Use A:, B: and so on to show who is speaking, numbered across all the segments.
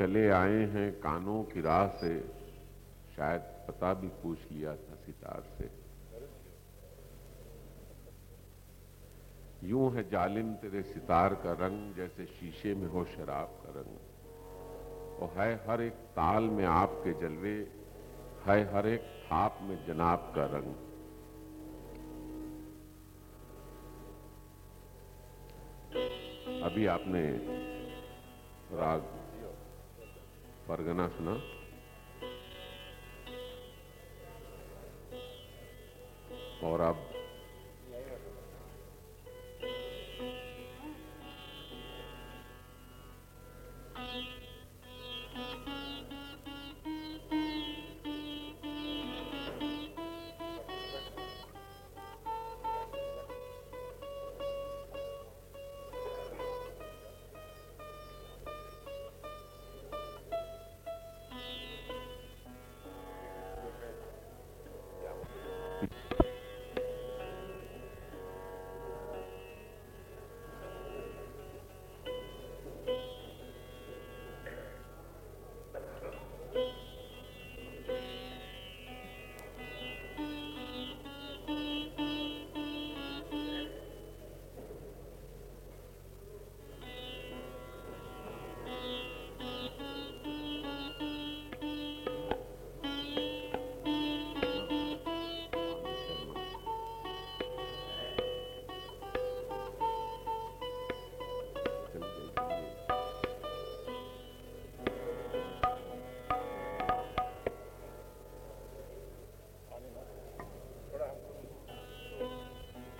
A: चले आए हैं कानों की राह से। शायद पता भी पूछ लिया था सितार से। यूँ है जालिम तेरे सितार का रंग जैसे शीशे में हो शराब का रंग। और है हर एक ताल में आपके जलवे, है हर एक थाप में जनाब का रंग। अभी आपने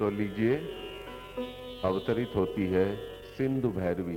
A: तो लीजिए अवतरित होती है सिंधु भैरवी।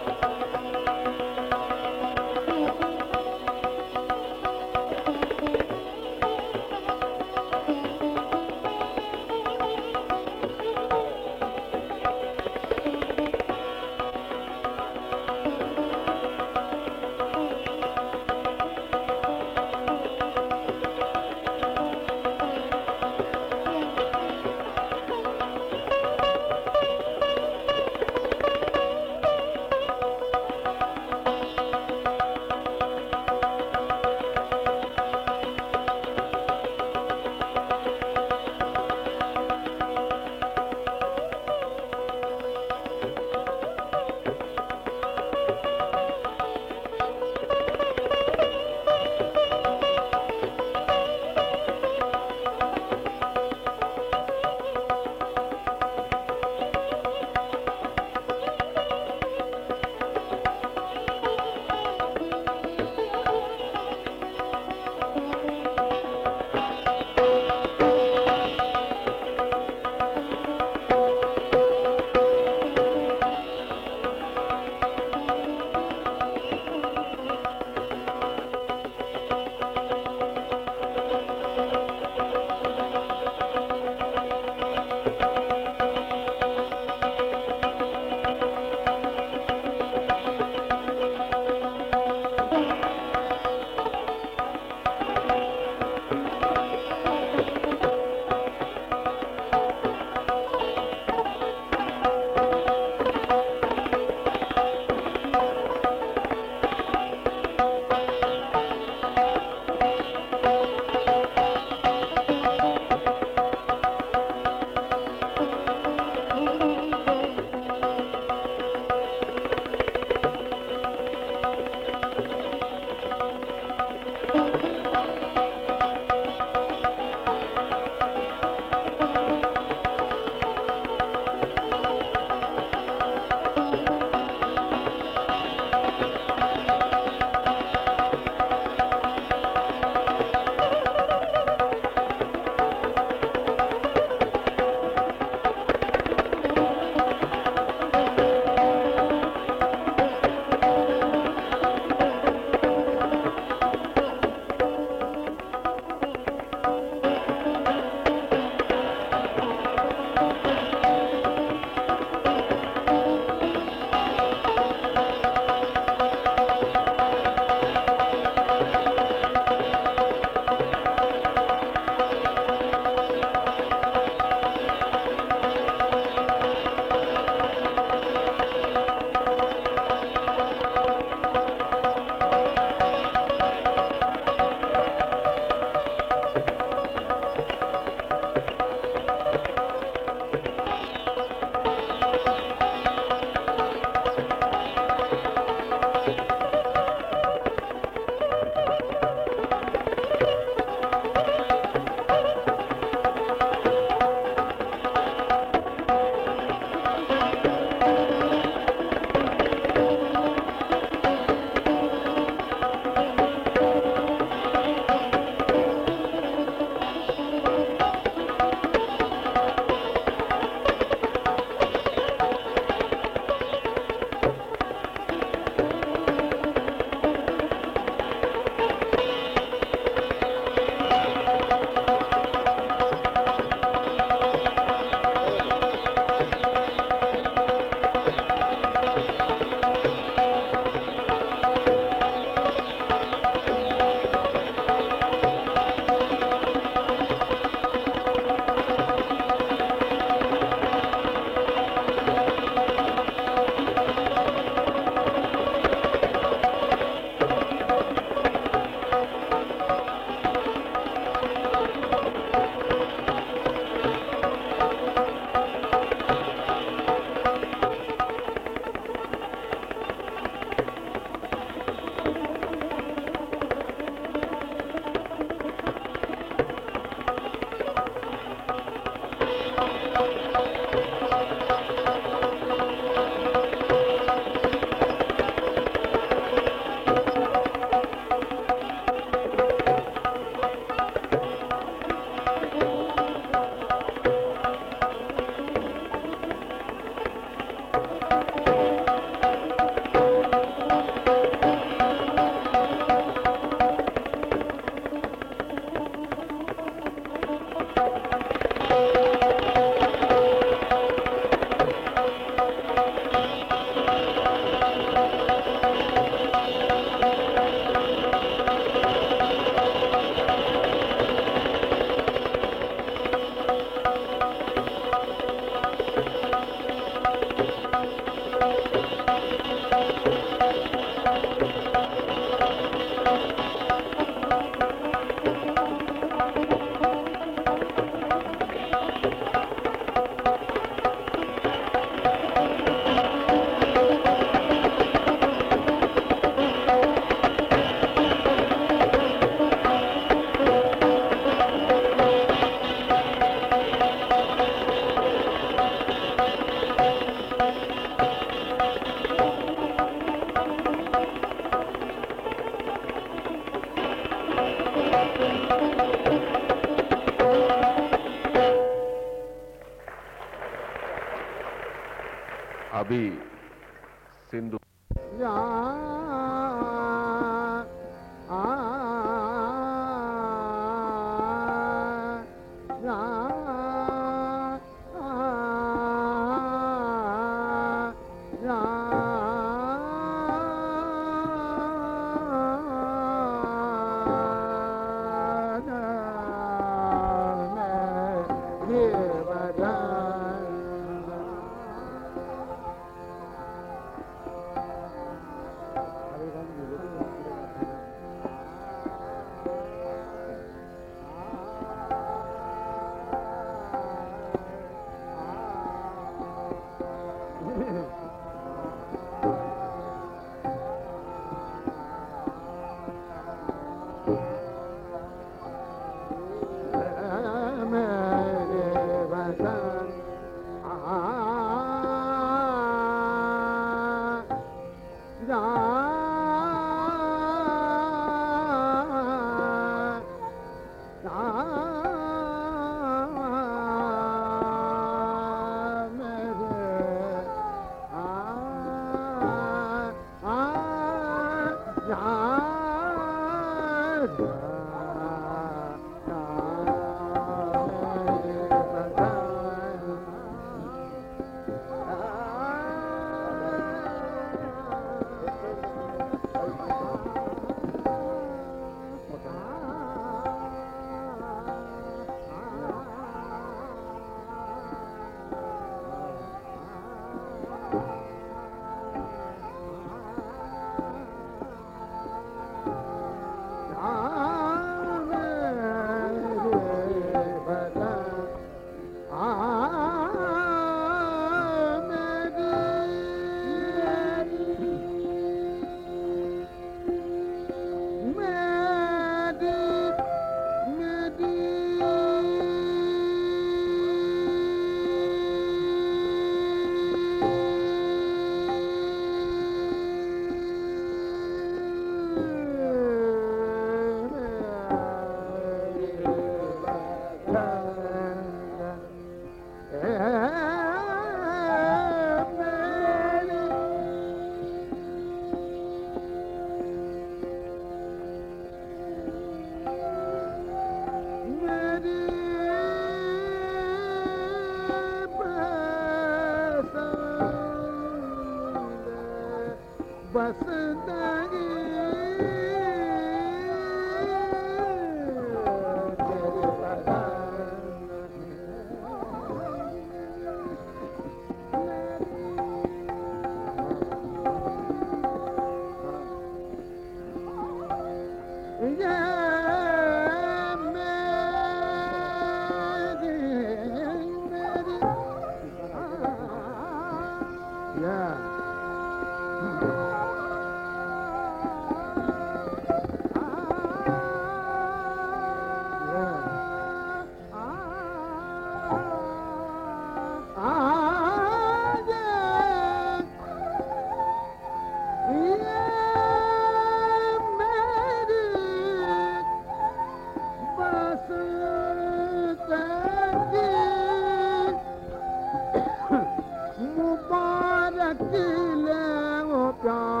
B: John.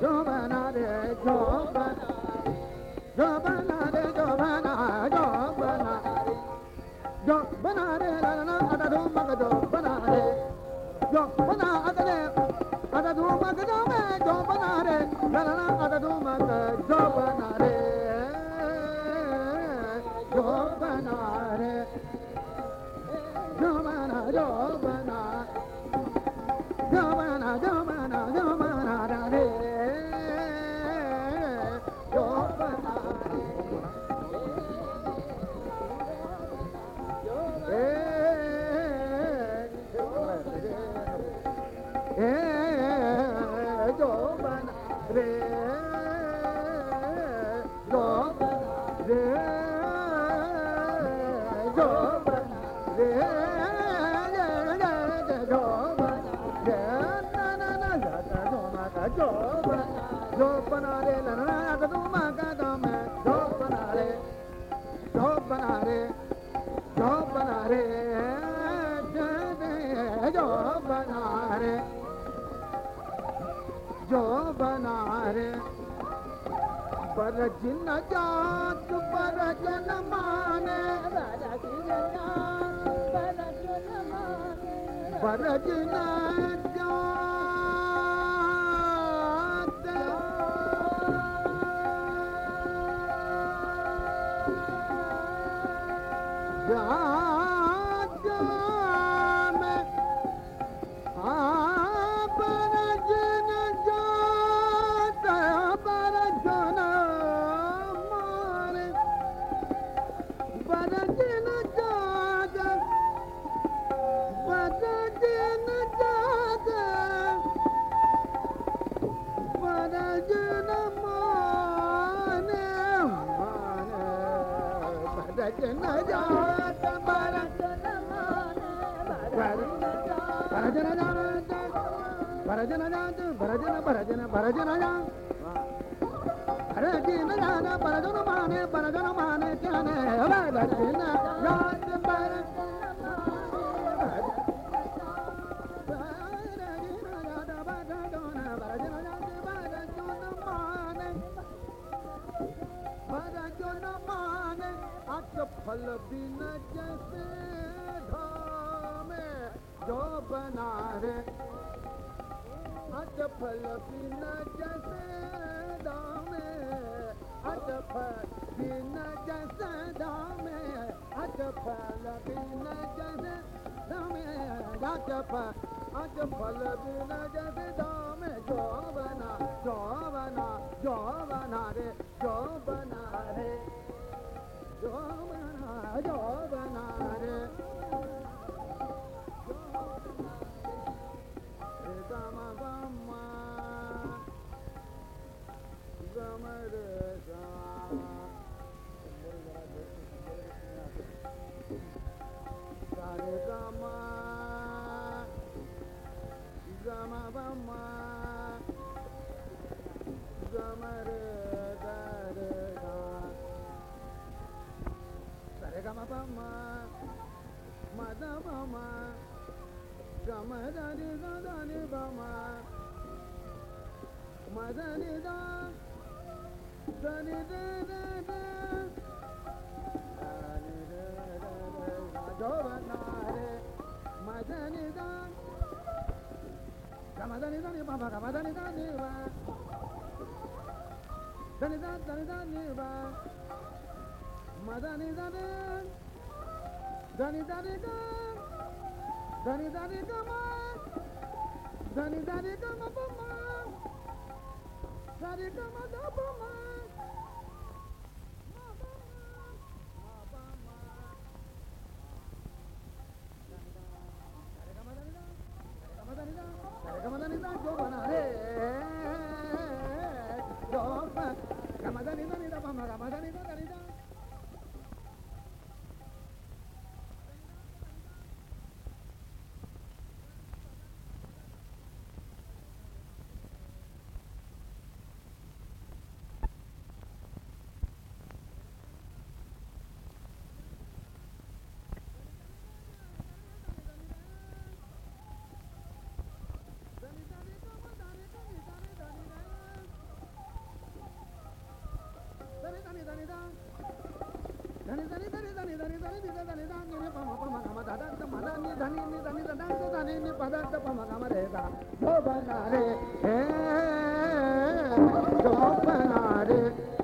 B: ख
C: बनारे नगो बनारे दोख मारे
B: अधो मगद में 人呢？जप अज फल बिन जो बना जो बना जो बना रे, जो जो बना जो बना மதம மதம கமதனி தனி பம மதனி தனி ஜோவனாரே மதனி தான் கமதனி தனி பம கமதனி தனி பா தனி தான் தனி தான் நீ பா Madani dadan, dani dani dan, dani dani daman, dani dani dama bama, dani. Ramadan ini, Ramadan ini, Ramadan ini, Go banare, eh, go banare.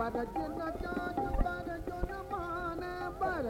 B: But I did not पर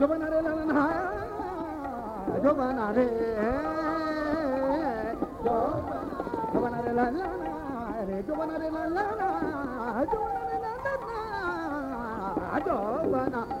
B: जो बना जो बना जो Oh, 了